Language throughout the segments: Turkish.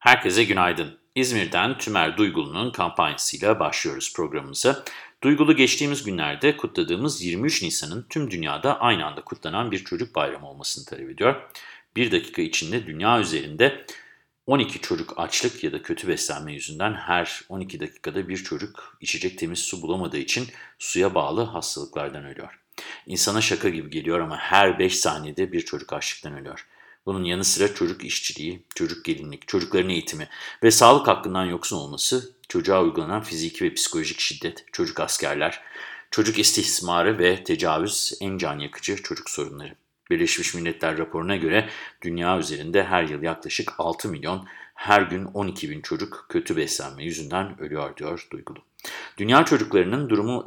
Herkese günaydın. İzmir'den Tümer Duygulu'nun kampanyasıyla başlıyoruz programımıza. Duygulu geçtiğimiz günlerde kutladığımız 23 Nisan'ın tüm dünyada aynı anda kutlanan bir çocuk bayramı olmasını talep ediyor. Bir dakika içinde dünya üzerinde 12 çocuk açlık ya da kötü beslenme yüzünden her 12 dakikada bir çocuk içecek temiz su bulamadığı için suya bağlı hastalıklardan ölüyor. İnsana şaka gibi geliyor ama her 5 saniyede bir çocuk açlıktan ölüyor. Bunun yanı sıra çocuk işçiliği, çocuk gelinlik, çocukların eğitimi ve sağlık hakkından yoksun olması, çocuğa uygulanan fiziki ve psikolojik şiddet, çocuk askerler, çocuk istismarı ve tecavüz en can yakıcı çocuk sorunları. Birleşmiş Milletler raporuna göre dünya üzerinde her yıl yaklaşık 6 milyon, her gün 12 bin çocuk kötü beslenme yüzünden ölüyor diyor Duygulu. Dünya çocuklarının durumu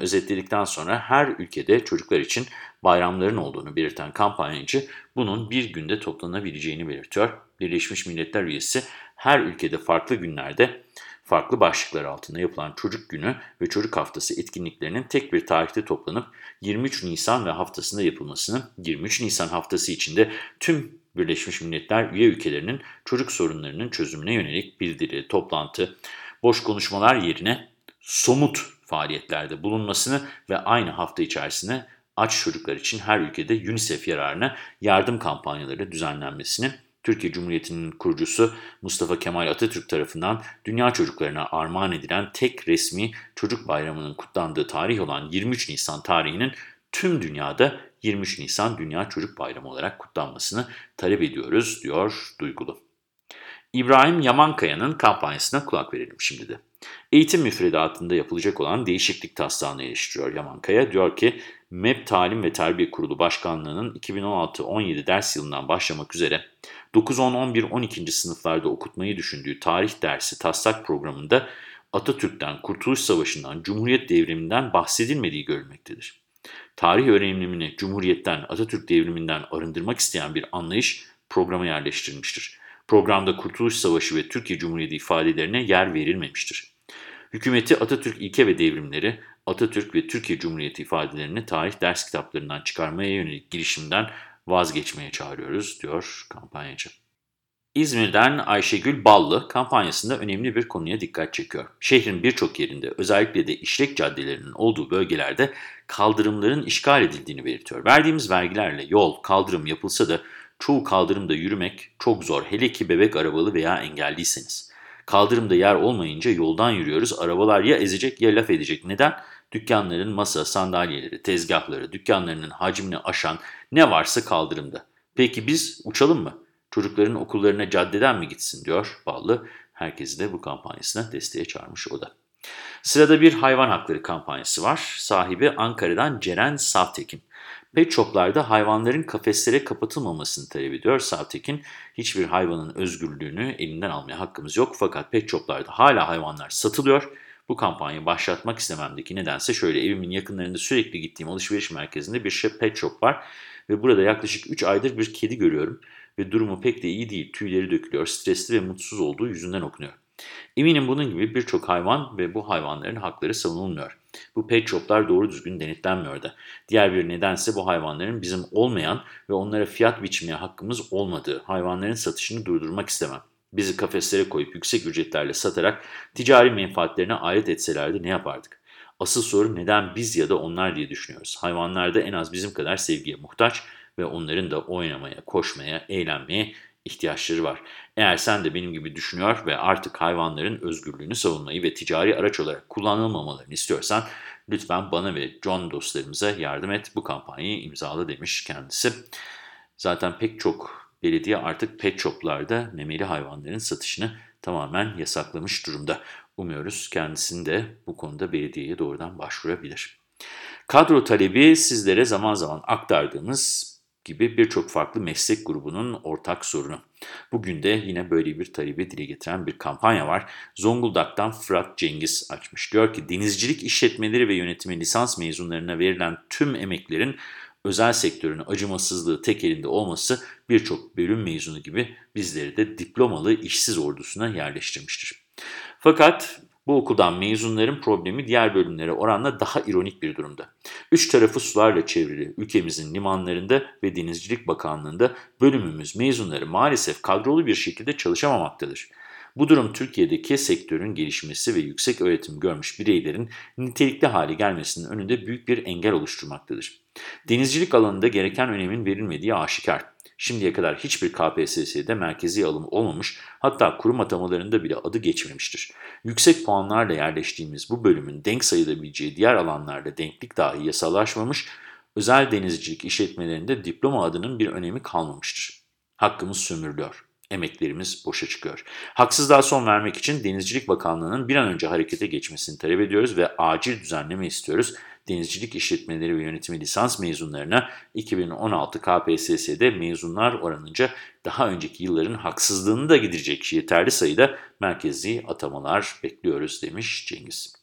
özetledikten sonra her ülkede çocuklar için bayramların olduğunu belirten kampanyacı bunun bir günde toplanabileceğini belirtiyor. Birleşmiş Milletler üyesi her ülkede farklı günlerde farklı başlıklar altında yapılan Çocuk Günü ve Çocuk Haftası etkinliklerinin tek bir tarihte toplanıp 23 Nisan ve haftasında yapılmasını, 23 Nisan haftası içinde tüm Birleşmiş Milletler üye ülkelerinin çocuk sorunlarının çözümüne yönelik bildiri, toplantı, boş konuşmalar yerine somut faaliyetlerde bulunmasını ve aynı hafta içerisinde aç çocuklar için her ülkede UNICEF yararına yardım kampanyaları düzenlenmesini Türkiye Cumhuriyeti'nin kurucusu Mustafa Kemal Atatürk tarafından dünya çocuklarına armağan edilen tek resmi çocuk bayramının kutlandığı tarih olan 23 Nisan tarihinin tüm dünyada 23 Nisan Dünya Çocuk Bayramı olarak kutlanmasını talep ediyoruz, diyor Duygulu. İbrahim Yamankaya'nın kampanyasına kulak verelim şimdi de. Eğitim müfredatında yapılacak olan değişiklik taslağını eleştiriyor Yamankaya. Diyor ki, MEP Talim ve Terbiye Kurulu Başkanlığı'nın 2016-17 ders yılından başlamak üzere 9, 10, 11, 12. sınıflarda okutmayı düşündüğü tarih dersi taslak programında Atatürk'ten, Kurtuluş Savaşı'ndan, Cumhuriyet devriminden bahsedilmediği görülmektedir. Tarih öğrenimini Cumhuriyet'ten, Atatürk devriminden arındırmak isteyen bir anlayış programa yerleştirilmiştir. Programda Kurtuluş Savaşı ve Türkiye Cumhuriyeti ifadelerine yer verilmemiştir. Hükümeti Atatürk ilke ve devrimleri, Atatürk ve Türkiye Cumhuriyeti ifadelerini tarih ders kitaplarından çıkarmaya yönelik girişimden vazgeçmeye çağırıyoruz, diyor kampanyacı. İzmir'den Ayşegül Ballı kampanyasında önemli bir konuya dikkat çekiyor. Şehrin birçok yerinde özellikle de işlek caddelerinin olduğu bölgelerde kaldırımların işgal edildiğini belirtiyor. Verdiğimiz vergilerle yol, kaldırım yapılsa da çoğu kaldırımda yürümek çok zor hele ki bebek arabalı veya engelliyseniz. Kaldırımda yer olmayınca yoldan yürüyoruz. Arabalar ya ezecek ya laf edecek. Neden? Dükkanların masa, sandalyeleri, tezgahları, dükkanlarının hacmini aşan ne varsa kaldırımda. Peki biz uçalım mı? Çocukların okullarına caddeden mi gitsin diyor Ballı. Herkesi de bu kampanyasına desteğe çağırmış o da. Sırada bir hayvan hakları kampanyası var. Sahibi Ankara'dan Ceren Savtekin. Pet shoplarda hayvanların kafeslere kapatılmamasını talep ediyor Savtekin. Hiçbir hayvanın özgürlüğünü elinden almaya hakkımız yok fakat pet shoplarda hala hayvanlar satılıyor. Bu kampanyayı başlatmak istememdeki nedense şöyle evimin yakınlarında sürekli gittiğim alışveriş merkezinde bir şey pet shop var. Ve burada yaklaşık 3 aydır bir kedi görüyorum ve durumu pek de iyi değil. Tüyleri dökülüyor, stresli ve mutsuz olduğu yüzünden okunuyor. Eminim bunun gibi birçok hayvan ve bu hayvanların hakları savunulmuyor. Bu pet shoplar doğru düzgün denetlenmiyor da. Diğer bir nedense bu hayvanların bizim olmayan ve onlara fiyat biçmeye hakkımız olmadığı hayvanların satışını durdurmak istemem. Bizi kafeslere koyup yüksek ücretlerle satarak ticari menfaatlerine alet etselerdi ne yapardık? Asıl soru neden biz ya da onlar diye düşünüyoruz. Hayvanlar da en az bizim kadar sevgiye muhtaç ve onların da oynamaya, koşmaya, eğlenmeye ihtiyaçları var. Eğer sen de benim gibi düşünüyor ve artık hayvanların özgürlüğünü savunmayı ve ticari araç olarak kullanılmamalarını istiyorsan lütfen bana ve John dostlarımıza yardım et. Bu kampanyayı imzala demiş kendisi. Zaten pek çok belediye artık pet shoplarda memeli hayvanların satışını tamamen yasaklamış durumda. Umuyoruz kendisini de bu konuda belediyeye doğrudan başvurabilir. Kadro talebi sizlere zaman zaman aktardığımız gibi birçok farklı meslek grubunun ortak sorunu. Bugün de yine böyle bir talebi dile getiren bir kampanya var. Zonguldak'tan Fırat Cengiz açmış. Diyor ki denizcilik işletmeleri ve yönetimi lisans mezunlarına verilen tüm emeklerin özel sektörün acımasızlığı tek elinde olması birçok bölüm mezunu gibi bizleri de diplomalı işsiz ordusuna yerleştirmiştir. Fakat Bu okuldan mezunların problemi diğer bölümlere oranla daha ironik bir durumda. Üç tarafı sularla çevrili ülkemizin limanlarında ve Denizcilik Bakanlığı'nda bölümümüz mezunları maalesef kadrolu bir şekilde çalışamamaktadır. Bu durum Türkiye'deki sektörün gelişmesi ve yüksek öğretim görmüş bireylerin nitelikli hale gelmesinin önünde büyük bir engel oluşturmaktadır. Denizcilik alanında gereken önemin verilmediği aşikar. Şimdiye kadar hiçbir KPSS'de merkezi alım olmamış, hatta kurum atamalarında bile adı geçmemiştir. Yüksek puanlarla yerleştiğimiz bu bölümün denk sayılabileceği diğer alanlarda denklik dahi yasallaşmamış, özel denizcilik işletmelerinde diploma adının bir önemi kalmamıştır. Hakkımız sömürülüyor emeklerimiz boşa çıkıyor. Haksızlığa son vermek için Denizcilik Bakanlığı'nın bir an önce harekete geçmesini talep ediyoruz ve acil düzenleme istiyoruz. Denizcilik işletmeleri ve yönetimi lisans mezunlarına 2016 KPSS'de mezunlar oranınca daha önceki yılların haksızlığını da giderecek yeterli sayıda merkezi atamalar bekliyoruz demiş Cengiz.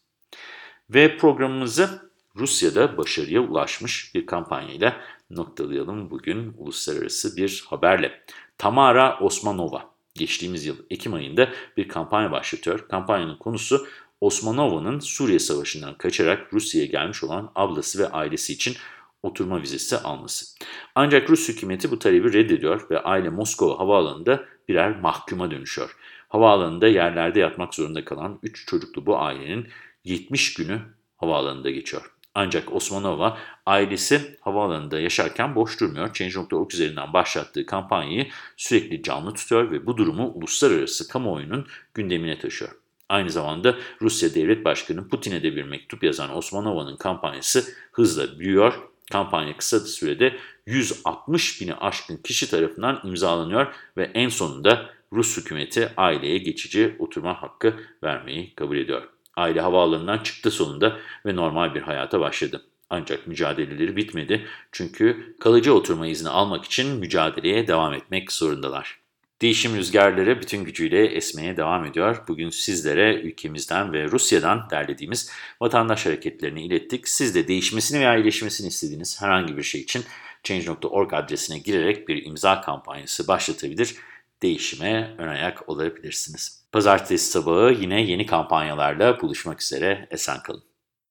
Ve programımızı Rusya'da başarıya ulaşmış bir kampanyayla noktalayalım bugün uluslararası bir haberle. Tamara Osmanova geçtiğimiz yıl Ekim ayında bir kampanya başlatıyor. Kampanyanın konusu Osmanova'nın Suriye Savaşı'ndan kaçarak Rusya'ya gelmiş olan ablası ve ailesi için oturma vizesi alması. Ancak Rus hükümeti bu talebi reddediyor ve aile Moskova havaalanında birer mahkuma dönüşüyor. Havaalanında yerlerde yatmak zorunda kalan 3 çocuklu bu ailenin 70 günü havaalanında geçiyor. Ancak Osmanova ailesi havaalanında yaşarken boş durmuyor. Change.org üzerinden başlattığı kampanyayı sürekli canlı tutuyor ve bu durumu uluslararası kamuoyunun gündemine taşıyor. Aynı zamanda Rusya Devlet Başkanı Putin'e de bir mektup yazan Osmanova'nın kampanyası hızla büyüyor. Kampanya kısa sürede 160 bini aşkın kişi tarafından imzalanıyor ve en sonunda Rus hükümeti aileye geçici oturma hakkı vermeyi kabul ediyor. Aile havaalanından çıktı sonunda ve normal bir hayata başladı. Ancak mücadeleleri bitmedi çünkü kalıcı oturma izni almak için mücadeleye devam etmek zorundalar. Değişim rüzgarları bütün gücüyle esmeye devam ediyor. Bugün sizlere ülkemizden ve Rusya'dan derlediğimiz vatandaş hareketlerini ilettik. Siz de değişmesini veya iyileşmesini istediğiniz herhangi bir şey için Change.org adresine girerek bir imza kampanyası başlatabilir, değişime ön ayak olabilirsiniz. Pazartesi sabahı yine yeni kampanyalarla buluşmak üzere. Esen kalın.